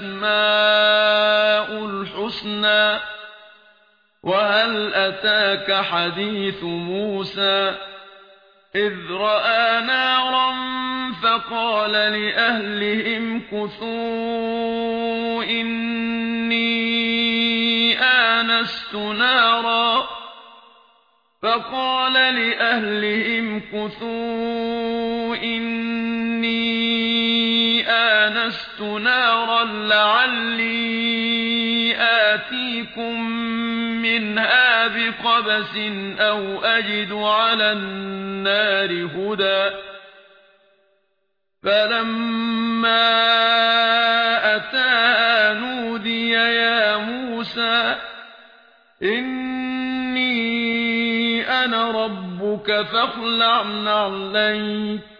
الأسماء الحسنى وهل أتاك حديث موسى إذ رأى نارا فقال لأهلهم كثوا إني آنست نارا فقال لأهلهم كثوا إني وجدت نارا لعلي آتيكم منها بقبس أو أجد على النار هدى فلما أتاها نودي يا موسى إني أنا ربك فاخلع نعليك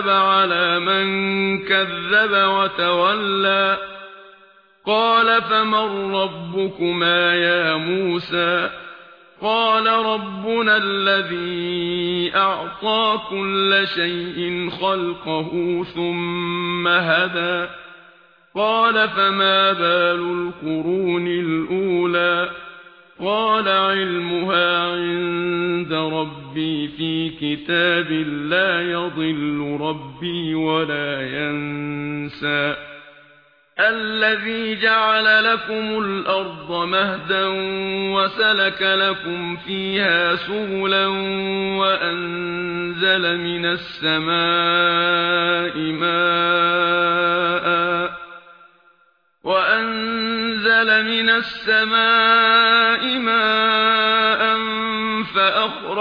تَابَ على من كذب وتولى قال فمن ربكما يا موسى قال ربنا الذي أعطى كل شيء خلقه ثم هدى قال فما بال القرون الأولى قال علمها عند ربنا ربي في كتاب لا يضل ربي ولا ينسى. الذي جعل لكم الأرض مهدا وسلك لكم فيها سهلا وأنزل من السماء ماء وأنزل من السماء